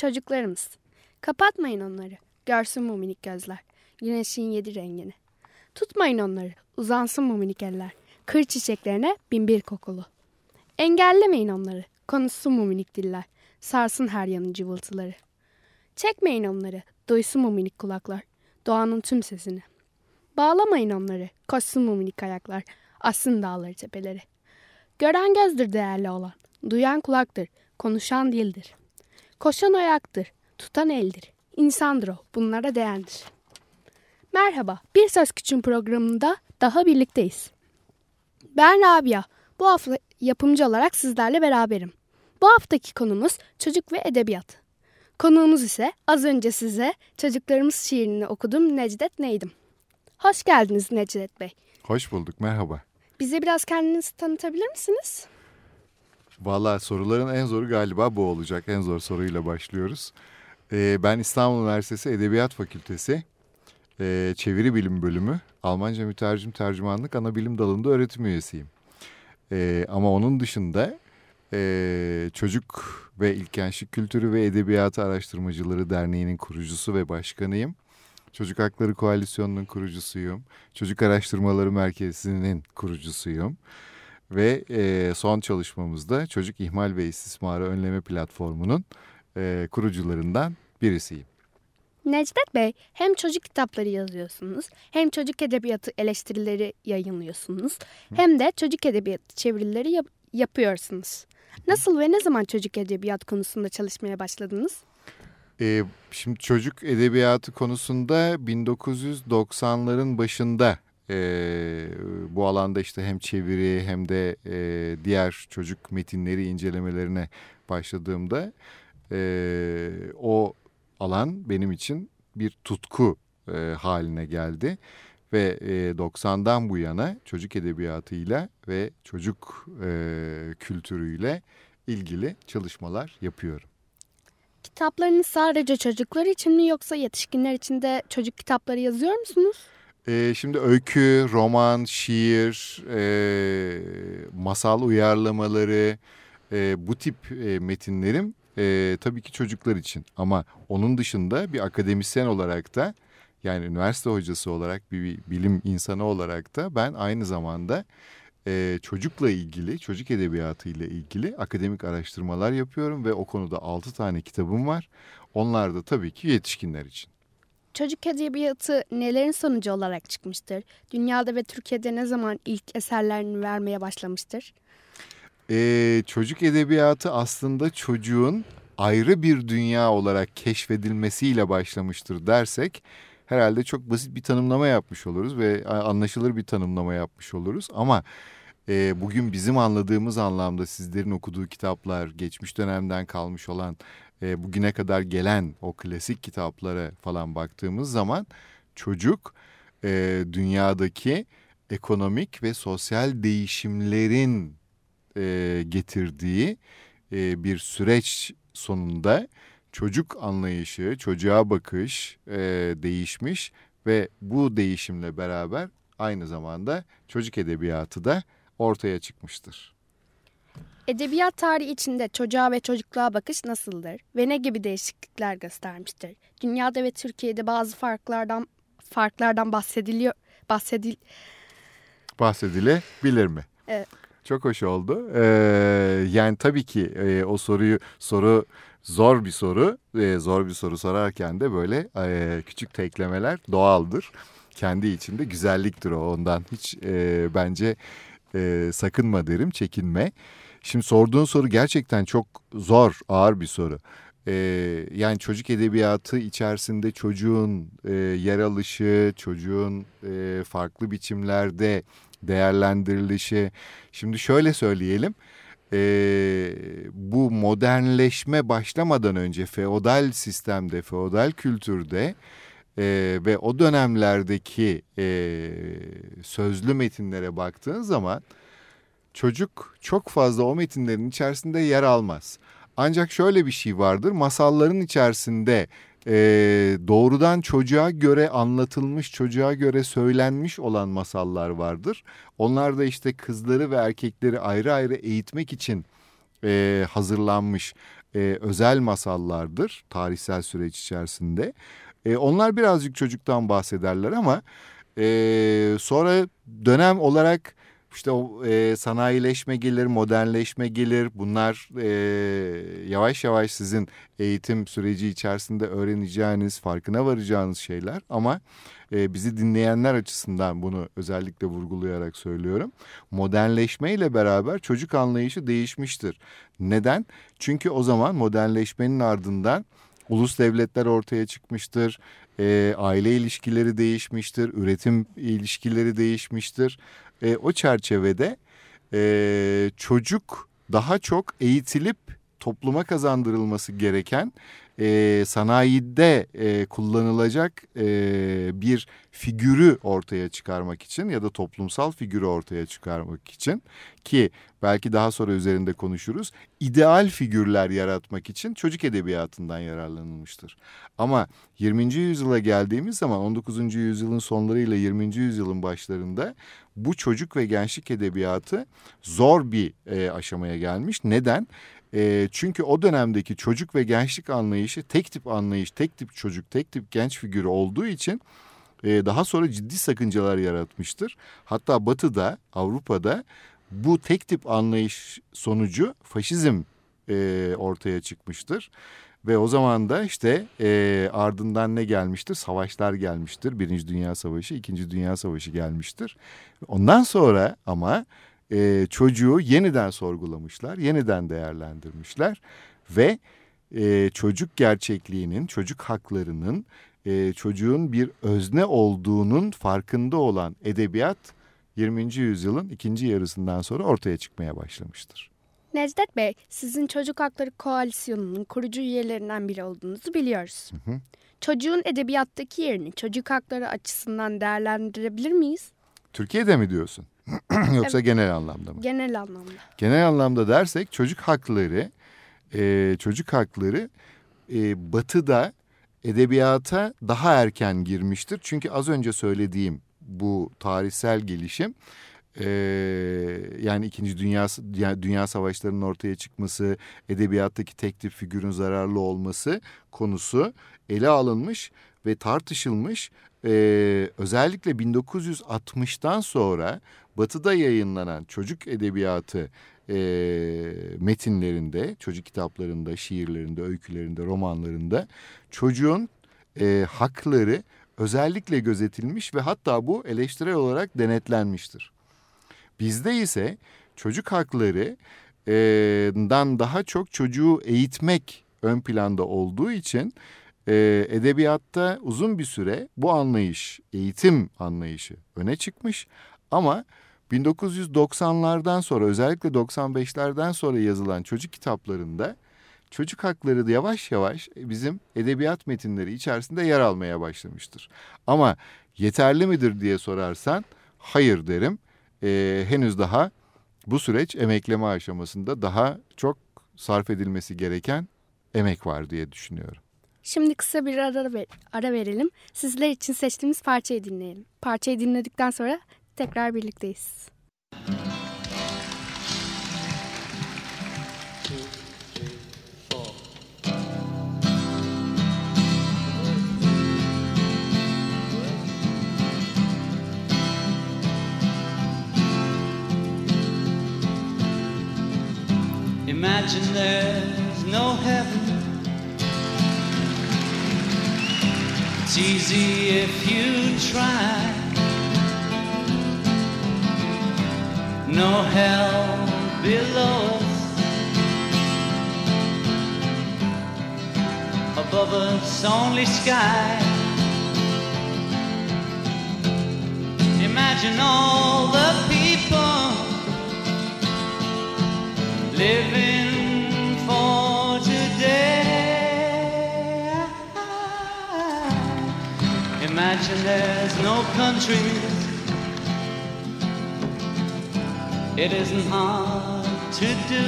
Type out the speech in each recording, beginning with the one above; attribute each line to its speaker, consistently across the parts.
Speaker 1: çocuklarımız. Kapatmayın onları. Görsün bu minik gözler. Güneşin yedi rengini. Tutmayın onları. Uzansın bu minik eller. Kır çiçeklerine bin bir kokulu. Engellemeyin onları. Konuşsun bu minik diller. Sarsın her yanı cıvıltıları. Çekmeyin onları. Duysun bu minik kulaklar. Doğanın tüm sesini. Bağlamayın onları. Koşsun bu minik ayaklar. Assın dağları tepeleri. Gören gözdür değerli olan. Duyan kulaktır. Konuşan dildir. Koşan ayaktır. Tutan eldir. İnsandır o. Bunlara değendir. Merhaba. Bir Söz Küçüğün programında daha birlikteyiz. Ben Rabia. Bu hafta yapımcı olarak sizlerle beraberim. Bu haftaki konumuz çocuk ve edebiyat. Konuğumuz ise az önce size çocuklarımız şiirini okudum Necdet Neydim. Hoş geldiniz Necdet Bey.
Speaker 2: Hoş bulduk, merhaba.
Speaker 1: Bize biraz kendinizi tanıtabilir misiniz?
Speaker 2: Valla soruların en zoru galiba bu olacak. En zor soruyla başlıyoruz. Ee, ben İstanbul Üniversitesi Edebiyat Fakültesi e, Çeviri Bilim Bölümü Almanca Mütercim Tercümanlık Ana Bilim Dalı'nda öğretim üyesiyim. Ee, ama onun dışında e, Çocuk ve İlkenşik Kültürü ve Edebiyatı Araştırmacıları Derneği'nin kurucusu ve başkanıyım. Çocuk Hakları Koalisyonu'nun kurucusuyum. Çocuk Araştırmaları Merkezi'nin kurucusuyum. Ve e, son çalışmamızda Çocuk İhmal ve İstismarı Önleme Platformu'nun e, kurucularından birisiyim.
Speaker 1: Necdet Bey hem çocuk kitapları yazıyorsunuz hem çocuk edebiyatı eleştirileri yayınlıyorsunuz hem de çocuk edebiyatı çevirileri yap yapıyorsunuz. Nasıl ve ne zaman çocuk edebiyat konusunda çalışmaya başladınız?
Speaker 2: Ee, şimdi çocuk edebiyatı konusunda 1990'ların başında e, bu alanda işte hem çeviri hem de e, diğer çocuk metinleri incelemelerine başladığımda e, o alan benim için bir tutku e, haline geldi. Ve e, 90'dan bu yana çocuk edebiyatıyla ve çocuk e, kültürüyle ilgili çalışmalar yapıyorum.
Speaker 1: Kitaplarınız sadece çocuklar için mi yoksa yetişkinler için de çocuk kitapları yazıyor musunuz?
Speaker 2: Ee, şimdi öykü, roman, şiir, e, masal uyarlamaları e, bu tip e, metinlerim e, tabii ki çocuklar için. Ama onun dışında bir akademisyen olarak da yani üniversite hocası olarak bir, bir bilim insanı olarak da ben aynı zamanda e, çocukla ilgili, çocuk edebiyatı ile ilgili akademik araştırmalar yapıyorum ve o konuda altı tane kitabım var. Onlar da tabii ki yetişkinler için.
Speaker 1: Çocuk edebiyatı nelerin sonucu olarak çıkmıştır? Dünyada ve Türkiye'de ne zaman ilk eserlerini vermeye başlamıştır?
Speaker 2: Ee, çocuk edebiyatı aslında çocuğun ayrı bir dünya olarak keşfedilmesiyle başlamıştır dersek herhalde çok basit bir tanımlama yapmış oluruz ve anlaşılır bir tanımlama yapmış oluruz. Ama e, bugün bizim anladığımız anlamda sizlerin okuduğu kitaplar, geçmiş dönemden kalmış olan, e, bugüne kadar gelen o klasik kitaplara falan baktığımız zaman çocuk e, dünyadaki ekonomik ve sosyal değişimlerin e, getirdiği e, bir süreç sonunda çocuk anlayışı, çocuğa bakış e, değişmiş ve bu değişimle beraber aynı zamanda çocuk edebiyatı da ortaya çıkmıştır.
Speaker 1: Edebiyat tarihi içinde çocuğa ve çocukluğa bakış nasıldır ve ne gibi değişiklikler göstermiştir? Dünyada ve Türkiye'de bazı farklardan farklardan bahsediliyor bahsedil
Speaker 2: bahsedilebilir mi?
Speaker 1: Evet.
Speaker 2: Çok hoş oldu. Ee, yani tabii ki e, o soruyu soru zor bir soru. E, zor bir soru sorarken de böyle e, küçük teklemeler doğaldır. Kendi içinde güzelliktir o. Ondan hiç e, bence e, sakınma derim, çekinme. Şimdi sorduğun soru gerçekten çok zor, ağır bir soru. Ee, yani çocuk edebiyatı içerisinde çocuğun e, yer alışı, çocuğun e, farklı biçimlerde değerlendirilişi. Şimdi şöyle söyleyelim. E, bu modernleşme başlamadan önce feodal sistemde, feodal kültürde e, ve o dönemlerdeki e, sözlü metinlere baktığın zaman çocuk çok fazla o metinlerin içerisinde yer almaz. Ancak şöyle bir şey vardır masalların içerisinde e, doğrudan çocuğa göre anlatılmış, çocuğa göre söylenmiş olan masallar vardır. Onlar da işte kızları ve erkekleri ayrı ayrı eğitmek için e, hazırlanmış e, özel masallardır tarihsel süreç içerisinde. E, onlar birazcık çocuktan bahsederler ama e, sonra dönem olarak işte o e, sanayileşme gelir, modernleşme gelir. Bunlar e, yavaş yavaş sizin eğitim süreci içerisinde öğreneceğiniz, farkına varacağınız şeyler. Ama e, bizi dinleyenler açısından bunu özellikle vurgulayarak söylüyorum. Modernleşme ile beraber çocuk anlayışı değişmiştir. Neden? Çünkü o zaman modernleşmenin ardından ulus devletler ortaya çıkmıştır. E, aile ilişkileri değişmiştir, üretim ilişkileri değişmiştir. E, o çerçevede e, çocuk daha çok eğitilip topluma kazandırılması gereken e, sanayide e, kullanılacak e, bir figürü ortaya çıkarmak için ya da toplumsal figürü ortaya çıkarmak için ki belki daha sonra üzerinde konuşuruz ideal figürler yaratmak için çocuk edebiyatından yararlanılmıştır. Ama 20. yüzyıla geldiğimiz zaman 19. yüzyılın sonlarıyla 20. yüzyılın başlarında bu çocuk ve gençlik edebiyatı zor bir e, aşamaya gelmiş. Neden? E, çünkü o dönemdeki çocuk ve gençlik anlayışı tek tip anlayış, tek tip çocuk, tek tip genç figürü olduğu için e, daha sonra ciddi sakıncalar yaratmıştır. Hatta Batı'da, Avrupa'da bu tek tip anlayış sonucu faşizm e, ortaya çıkmıştır. Ve o zaman da işte e, ardından ne gelmiştir? Savaşlar gelmiştir. Birinci Dünya Savaşı, İkinci Dünya Savaşı gelmiştir. Ondan sonra ama e, çocuğu yeniden sorgulamışlar, yeniden değerlendirmişler ve e, çocuk gerçekliğinin, çocuk haklarının, e, çocuğun bir özne olduğunun farkında olan edebiyat 20. yüzyılın ikinci yarısından sonra ortaya çıkmaya başlamıştır.
Speaker 1: Necdet Bey, sizin Çocuk Hakları Koalisyonu'nun kurucu üyelerinden biri olduğunuzu biliyoruz. Hı hı. Çocuğun edebiyattaki yerini çocuk hakları açısından değerlendirebilir miyiz?
Speaker 2: Türkiye'de mi diyorsun? Yoksa evet. genel anlamda mı?
Speaker 1: Genel anlamda.
Speaker 2: Genel anlamda dersek çocuk hakları, e, çocuk hakları e, batıda edebiyata daha erken girmiştir. Çünkü az önce söylediğim bu tarihsel gelişim e, yani İkinci Dünya, Dünya Savaşları'nın ortaya çıkması, edebiyattaki tek tip figürün zararlı olması konusu ele alınmış ve tartışılmış. E, özellikle 1960'tan sonra Batı'da yayınlanan çocuk edebiyatı e, metinlerinde, çocuk kitaplarında, şiirlerinde, öykülerinde, romanlarında çocuğun e, hakları özellikle gözetilmiş ve hatta bu eleştirel olarak denetlenmiştir. Bizde ise çocuk haklarından daha çok çocuğu eğitmek ön planda olduğu için edebiyatta uzun bir süre bu anlayış, eğitim anlayışı öne çıkmış ama 1990'lardan sonra özellikle 95'lerden sonra yazılan çocuk kitaplarında çocuk hakları da yavaş yavaş bizim edebiyat metinleri içerisinde yer almaya başlamıştır. Ama yeterli midir diye sorarsan hayır derim. Ee, henüz daha bu süreç emekleme aşamasında daha çok sarf edilmesi gereken emek var diye düşünüyorum.
Speaker 1: Şimdi kısa bir ara, ver, ara verelim. Sizler için seçtiğimiz parçayı dinleyelim. Parçayı dinledikten sonra tekrar birlikteyiz. Imagine there's no heaven. It's easy if you try. No hell below us. Above us, only sky. Imagine all the people living for today. Imagine there's no countries it isn't hard to do.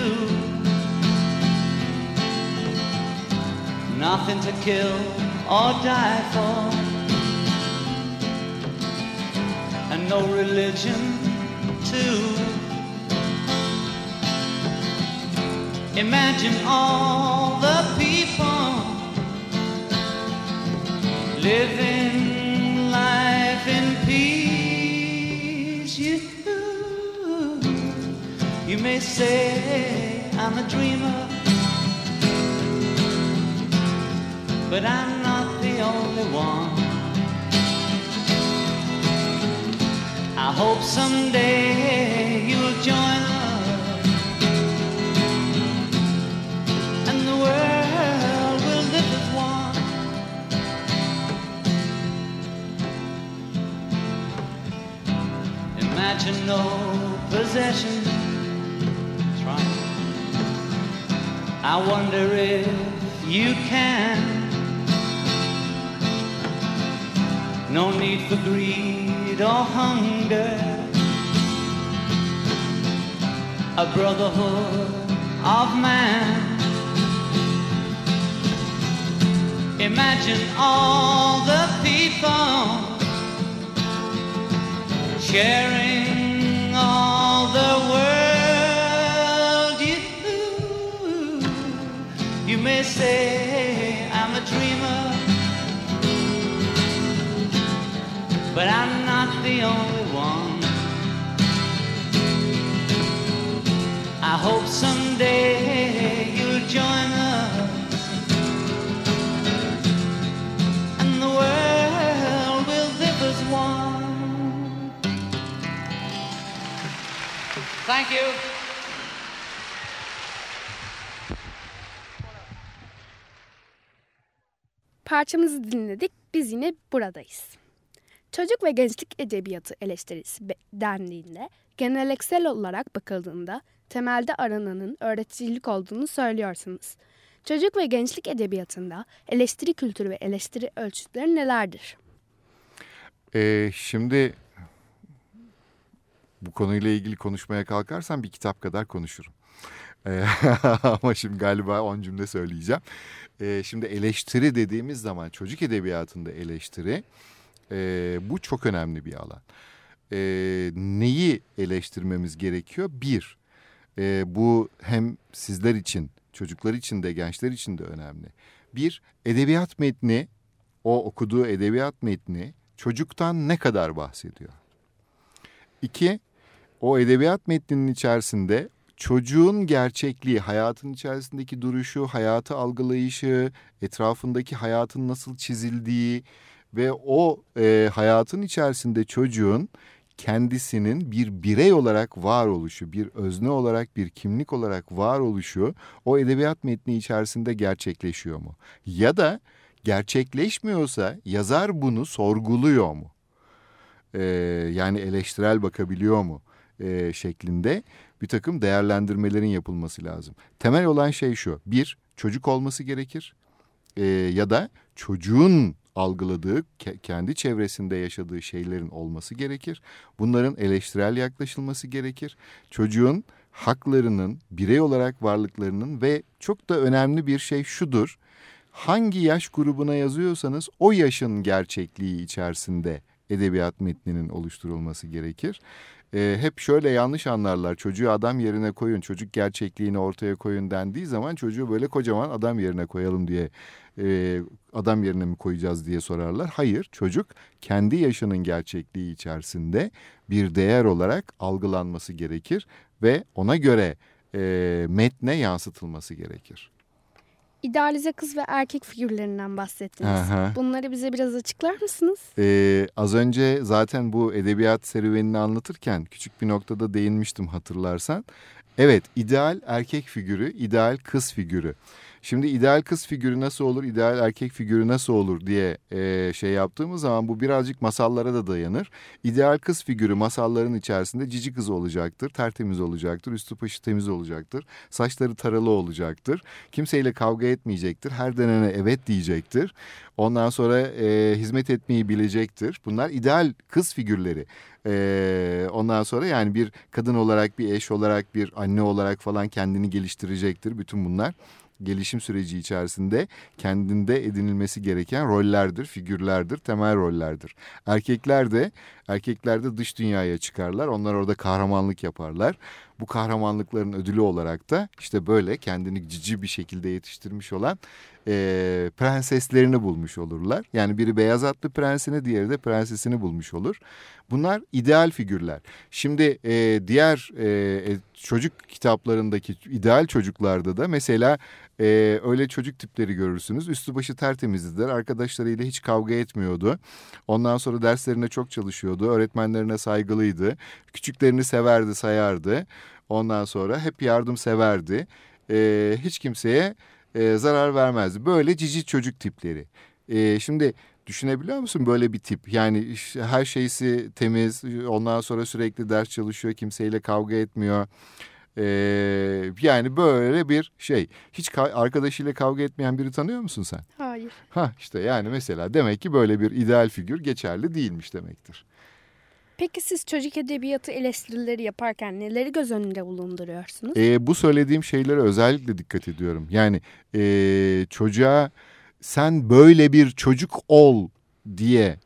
Speaker 1: Nothing to kill or die for, and no religion too.
Speaker 3: Imagine all the people living may say I'm a dreamer, but I'm not the only one. I hope someday you'll join us and the world will live as one. Imagine no possessions. I wonder if you can. No need for greed or hunger. A brotherhood of man. Imagine all the people sharing say I'm a dreamer, but I'm not the only one. I hope someday you'll join us. And the world will live as one. Thank you.
Speaker 1: Parçamızı dinledik. Biz yine buradayız. Çocuk ve gençlik edebiyatı eleştirisi dendiğinde geneleksel olarak bakıldığında temelde arananın öğreticilik olduğunu söylüyorsunuz. Çocuk ve gençlik edebiyatında eleştiri kültürü ve eleştiri ölçütleri nelerdir?
Speaker 2: Ee, şimdi bu konuyla ilgili konuşmaya kalkarsam bir kitap kadar konuşurum. Ee, ama şimdi galiba on cümle söyleyeceğim. Ee, şimdi eleştiri dediğimiz zaman çocuk edebiyatında eleştiri e, bu çok önemli bir alan. Ee, neyi eleştirmemiz gerekiyor? Bir, e, bu hem sizler için, çocuklar için de gençler için de önemli. Bir, edebiyat metni, o okuduğu edebiyat metni çocuktan ne kadar bahsediyor? İki, o edebiyat metninin içerisinde çocuğun gerçekliği, hayatın içerisindeki duruşu, hayatı algılayışı, etrafındaki hayatın nasıl çizildiği ve o e, hayatın içerisinde çocuğun kendisinin bir birey olarak varoluşu, bir özne olarak, bir kimlik olarak varoluşu o edebiyat metni içerisinde gerçekleşiyor mu? Ya da gerçekleşmiyorsa yazar bunu sorguluyor mu? Ee, yani eleştirel bakabiliyor mu? Ee, şeklinde bir takım değerlendirmelerin yapılması lazım. Temel olan şey şu. Bir, çocuk olması gerekir. Ee, ya da çocuğun algıladığı, ke- kendi çevresinde yaşadığı şeylerin olması gerekir. Bunların eleştirel yaklaşılması gerekir. Çocuğun haklarının, birey olarak varlıklarının ve çok da önemli bir şey şudur. Hangi yaş grubuna yazıyorsanız o yaşın gerçekliği içerisinde edebiyat metninin oluşturulması gerekir. Ee, hep şöyle yanlış anlarlar. Çocuğu adam yerine koyun, çocuk gerçekliğini ortaya koyun dendiği zaman çocuğu böyle kocaman adam yerine koyalım diye e, adam yerine mi koyacağız diye sorarlar. Hayır, çocuk kendi yaşının gerçekliği içerisinde bir değer olarak algılanması gerekir ve ona göre e, metne yansıtılması gerekir.
Speaker 1: İdealize kız ve erkek figürlerinden bahsettiniz.
Speaker 2: Aha.
Speaker 1: Bunları bize biraz açıklar mısınız?
Speaker 2: Ee, az önce zaten bu edebiyat serüvenini anlatırken küçük bir noktada değinmiştim hatırlarsan. Evet ideal erkek figürü, ideal kız figürü. Şimdi ideal kız figürü nasıl olur, ideal erkek figürü nasıl olur diye e, şey yaptığımız zaman bu birazcık masallara da dayanır. İdeal kız figürü masalların içerisinde cici kız olacaktır, tertemiz olacaktır, üstü başı temiz olacaktır, saçları taralı olacaktır, kimseyle kavga etmeyecektir, her denene evet diyecektir. Ondan sonra e, hizmet etmeyi bilecektir. Bunlar ideal kız figürleri. E, ondan sonra yani bir kadın olarak, bir eş olarak, bir anne olarak falan kendini geliştirecektir. Bütün bunlar gelişim süreci içerisinde kendinde edinilmesi gereken rollerdir, figürlerdir, temel rollerdir. Erkekler de erkekler de dış dünyaya çıkarlar. Onlar orada kahramanlık yaparlar. bu kahramanlıkların ödülü olarak da işte böyle kendini cici bir şekilde yetiştirmiş olan e, prenseslerini bulmuş olurlar. Yani biri beyaz atlı prensini diğeri de prensesini bulmuş olur. Bunlar ideal figürler. Şimdi e, diğer e, çocuk kitaplarındaki ideal çocuklarda da mesela e, öyle çocuk tipleri görürsünüz. Üstü başı tertemizdiler. Arkadaşlarıyla hiç kavga etmiyordu. Ondan sonra derslerine çok çalışıyordu. Öğretmenlerine saygılıydı. Küçüklerini severdi, sayardı. Ondan sonra hep yardım severdi. E, hiç kimseye e, zarar vermezdi. Böyle cici çocuk tipleri. E, şimdi düşünebiliyor musun böyle bir tip? Yani her şeysi temiz, ondan sonra sürekli ders çalışıyor, kimseyle kavga etmiyor. E, yani böyle bir şey. Hiç ka- arkadaşıyla kavga etmeyen biri tanıyor musun sen?
Speaker 1: Hayır.
Speaker 2: Ha işte yani mesela demek ki böyle bir ideal figür geçerli değilmiş demektir.
Speaker 1: Peki siz çocuk edebiyatı eleştirileri yaparken neleri göz önünde bulunduruyorsunuz?
Speaker 2: E, bu söylediğim şeylere özellikle dikkat ediyorum. Yani e, çocuğa sen böyle bir çocuk ol diye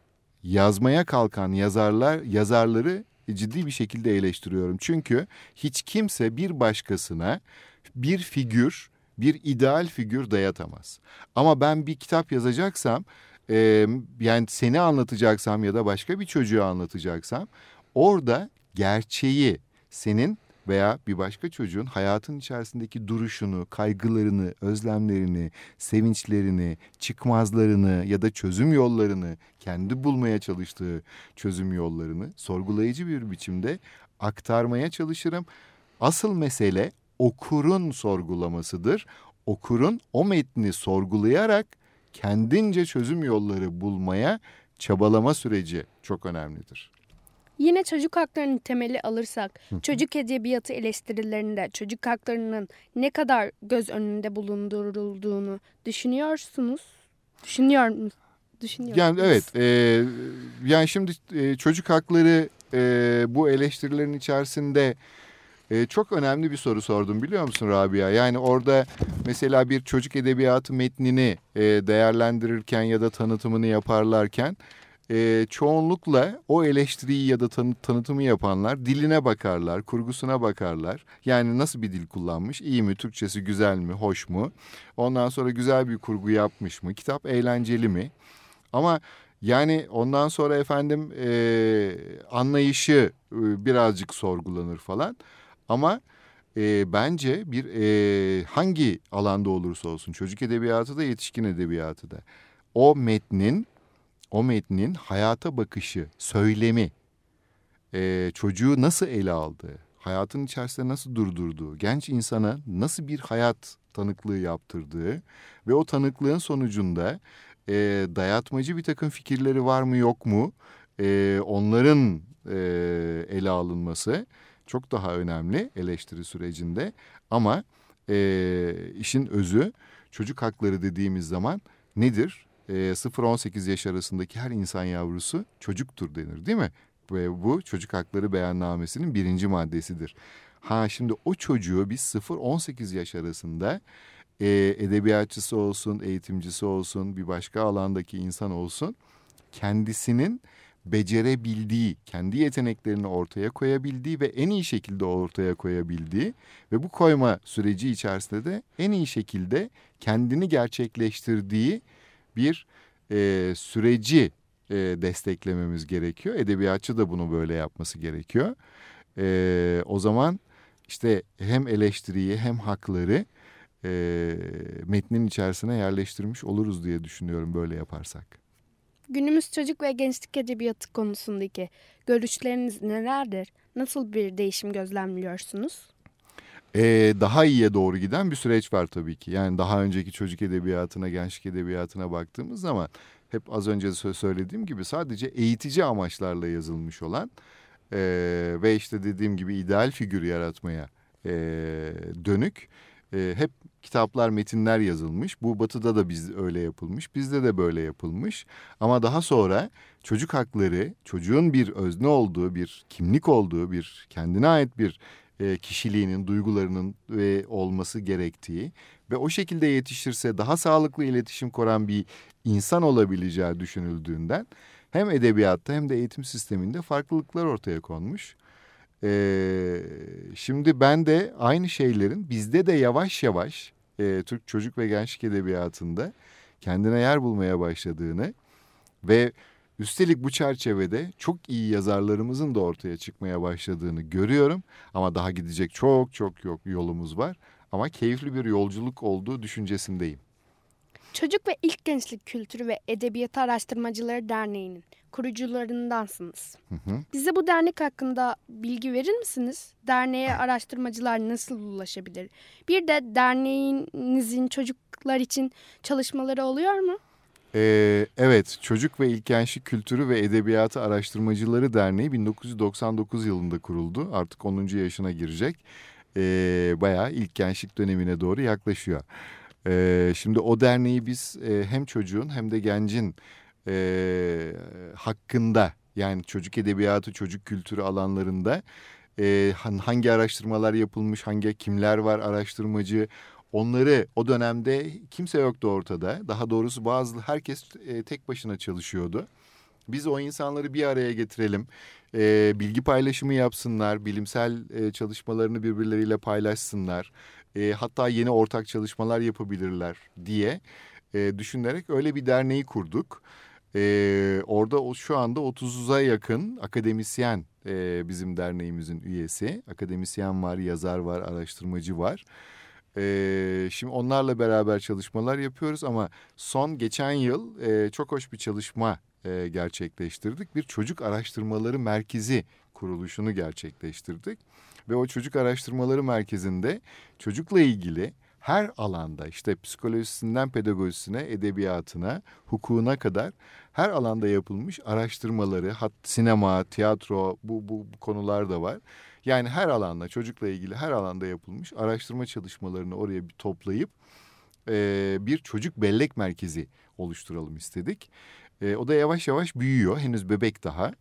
Speaker 2: yazmaya kalkan yazarlar yazarları ciddi bir şekilde eleştiriyorum. Çünkü hiç kimse bir başkasına bir figür, bir ideal figür dayatamaz. Ama ben bir kitap yazacaksam, e, yani seni anlatacaksam ya da başka bir çocuğu anlatacaksam orada gerçeği senin veya bir başka çocuğun hayatın içerisindeki duruşunu, kaygılarını, özlemlerini, sevinçlerini, çıkmazlarını ya da çözüm yollarını, kendi bulmaya çalıştığı çözüm yollarını sorgulayıcı bir biçimde aktarmaya çalışırım. Asıl mesele okurun sorgulamasıdır. Okurun o metni sorgulayarak kendince çözüm yolları bulmaya çabalama süreci çok önemlidir.
Speaker 1: Yine çocuk haklarının temeli alırsak, çocuk edebiyatı eleştirilerinde çocuk haklarının ne kadar göz önünde bulundurulduğunu düşünüyorsunuz? Düşünüyor musunuz? Düşünüyor
Speaker 2: Yani
Speaker 1: musunuz?
Speaker 2: evet, e, yani şimdi e, çocuk hakları e, bu eleştirilerin içerisinde e, çok önemli bir soru sordum biliyor musun Rabia? Yani orada mesela bir çocuk edebiyatı metnini e, değerlendirirken ya da tanıtımını yaparlarken e, çoğunlukla o eleştiriyi ya da tanı- tanıtımı yapanlar diline bakarlar, kurgusuna bakarlar. Yani nasıl bir dil kullanmış, iyi mi, Türkçesi güzel mi, hoş mu? Ondan sonra güzel bir kurgu yapmış mı, kitap eğlenceli mi? Ama yani ondan sonra efendim e, anlayışı e, birazcık sorgulanır falan. Ama e, bence bir e, hangi alanda olursa olsun çocuk edebiyatı da yetişkin edebiyatı da o metnin o metnin hayata bakışı, söylemi, e, çocuğu nasıl ele aldığı, hayatın içerisinde nasıl durdurduğu, genç insana nasıl bir hayat tanıklığı yaptırdığı ve o tanıklığın sonucunda e, dayatmacı bir takım fikirleri var mı yok mu e, onların e, ele alınması çok daha önemli eleştiri sürecinde ama e, işin özü çocuk hakları dediğimiz zaman nedir? E, 0-18 yaş arasındaki her insan yavrusu çocuktur denir değil mi? Ve bu çocuk hakları beyannamesinin birinci maddesidir. Ha şimdi o çocuğu biz 0-18 yaş arasında e, edebiyatçısı olsun, eğitimcisi olsun, bir başka alandaki insan olsun kendisinin becerebildiği, kendi yeteneklerini ortaya koyabildiği ve en iyi şekilde ortaya koyabildiği ve bu koyma süreci içerisinde de en iyi şekilde kendini gerçekleştirdiği bir e, süreci e, desteklememiz gerekiyor. Edebiyatçı da bunu böyle yapması gerekiyor. E, o zaman işte hem eleştiriyi hem hakları e, metnin içerisine yerleştirmiş oluruz diye düşünüyorum böyle yaparsak.
Speaker 1: Günümüz çocuk ve gençlik edebiyatı konusundaki görüşleriniz nelerdir? Nasıl bir değişim gözlemliyorsunuz?
Speaker 2: Ee, daha iyiye doğru giden bir süreç var tabii ki. Yani daha önceki çocuk edebiyatına, gençlik edebiyatına baktığımız zaman hep az önce sö- söylediğim gibi sadece eğitici amaçlarla yazılmış olan e, ve işte dediğim gibi ideal figür yaratmaya e, dönük e, hep kitaplar, metinler yazılmış. Bu batıda da biz öyle yapılmış, bizde de böyle yapılmış. Ama daha sonra çocuk hakları, çocuğun bir özne olduğu, bir kimlik olduğu, bir kendine ait bir e, kişiliğinin, duygularının e, olması gerektiği ve o şekilde yetişirse daha sağlıklı iletişim kuran bir insan olabileceği düşünüldüğünden hem edebiyatta hem de eğitim sisteminde farklılıklar ortaya konmuş. Ee, şimdi ben de aynı şeylerin bizde de yavaş yavaş e, Türk çocuk ve gençlik edebiyatında kendine yer bulmaya başladığını ve üstelik bu çerçevede çok iyi yazarlarımızın da ortaya çıkmaya başladığını görüyorum. Ama daha gidecek çok çok yok yolumuz var. Ama keyifli bir yolculuk olduğu düşüncesindeyim.
Speaker 1: Çocuk ve İlk Gençlik Kültürü ve Edebiyatı Araştırmacıları Derneği'nin kurucularındansınız.
Speaker 2: Hı hı.
Speaker 1: Bize bu dernek hakkında bilgi verir misiniz? Derneğe araştırmacılar nasıl ulaşabilir? Bir de derneğinizin çocuklar için çalışmaları oluyor mu?
Speaker 2: Ee, evet, Çocuk ve İlk Gençlik Kültürü ve Edebiyatı Araştırmacıları Derneği 1999 yılında kuruldu. Artık 10. yaşına girecek. Ee, bayağı ilk gençlik dönemine doğru yaklaşıyor. Ee, şimdi o derneği biz e, hem çocuğun hem de gencin e, hakkında yani çocuk edebiyatı, çocuk kültürü alanlarında e, han- hangi araştırmalar yapılmış, hangi kimler var araştırmacı, onları o dönemde kimse yoktu ortada. Daha doğrusu bazı herkes e, tek başına çalışıyordu. Biz o insanları bir araya getirelim, e, bilgi paylaşımı yapsınlar, bilimsel e, çalışmalarını birbirleriyle paylaşsınlar. E, hatta yeni ortak çalışmalar yapabilirler diye e, düşünerek öyle bir derneği kurduk. E, orada o, şu anda 30'a yakın akademisyen e, bizim derneğimizin üyesi. Akademisyen var, yazar var, araştırmacı var. E, şimdi onlarla beraber çalışmalar yapıyoruz ama son geçen yıl e, çok hoş bir çalışma e, gerçekleştirdik. Bir çocuk araştırmaları merkezi kuruluşunu gerçekleştirdik. Ve o çocuk araştırmaları merkezinde çocukla ilgili her alanda işte psikolojisinden pedagojisine, edebiyatına, hukukuna kadar her alanda yapılmış araştırmaları, hat, sinema, tiyatro bu, bu, bu konular da var. Yani her alanda çocukla ilgili her alanda yapılmış araştırma çalışmalarını oraya bir toplayıp e, bir çocuk bellek merkezi oluşturalım istedik. E, o da yavaş yavaş büyüyor henüz bebek daha.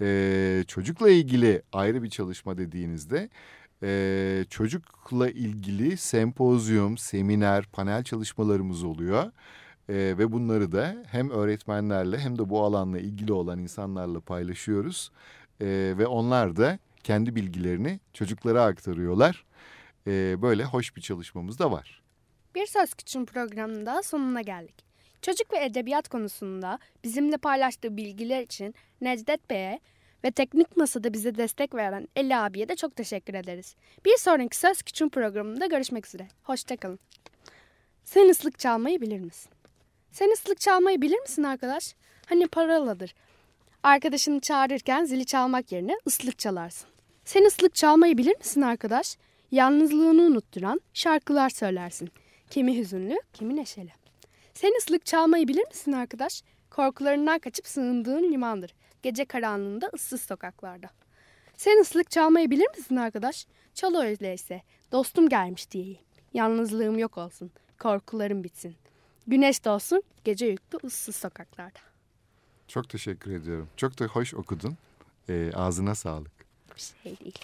Speaker 2: E, çocukla ilgili ayrı bir çalışma dediğinizde e, çocukla ilgili sempozyum, seminer, panel çalışmalarımız oluyor. E, ve bunları da hem öğretmenlerle hem de bu alanla ilgili olan insanlarla paylaşıyoruz. E, ve onlar da kendi bilgilerini çocuklara aktarıyorlar. E, böyle hoş bir çalışmamız da var.
Speaker 1: Bir Söz Küçüğün programında sonuna geldik. Çocuk ve edebiyat konusunda bizimle paylaştığı bilgiler için Necdet Bey'e ve teknik masada bize destek veren Eli abiye de çok teşekkür ederiz. Bir sonraki Söz Küçüğün programında görüşmek üzere. Hoşçakalın. Sen ıslık çalmayı bilir misin? Sen ıslık çalmayı bilir misin arkadaş? Hani paraladır. Arkadaşını çağırırken zili çalmak yerine ıslık çalarsın. Sen ıslık çalmayı bilir misin arkadaş? Yalnızlığını unutturan şarkılar söylersin. Kimi hüzünlü, kimi neşeli. Sen ıslık çalmayı bilir misin arkadaş? Korkularından kaçıp sığındığın limandır. Gece karanlığında ıssız sokaklarda. Sen ıslık çalmayı bilir misin arkadaş? Çal öyleyse. Dostum gelmiş diyeyim. Yalnızlığım yok olsun. Korkularım bitsin. Güneş doğsun, gece yüklü ıssız sokaklarda.
Speaker 2: Çok teşekkür ediyorum. Çok da hoş okudun. E, ağzına sağlık.
Speaker 1: Bir şey değil.